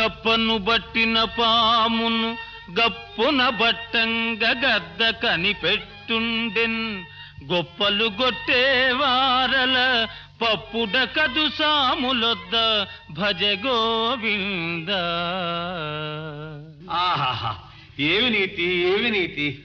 కప్పను బట్టిన పామును గప్పున బట్టంగ గద్ద కనిపెట్టుండెన్. గొప్పలు గొట్టేవారల పప్పుడ కదు సాములొద్ద భజ గోవింద. ఆహాహా ఏమి నీతి ఏమి నీతి?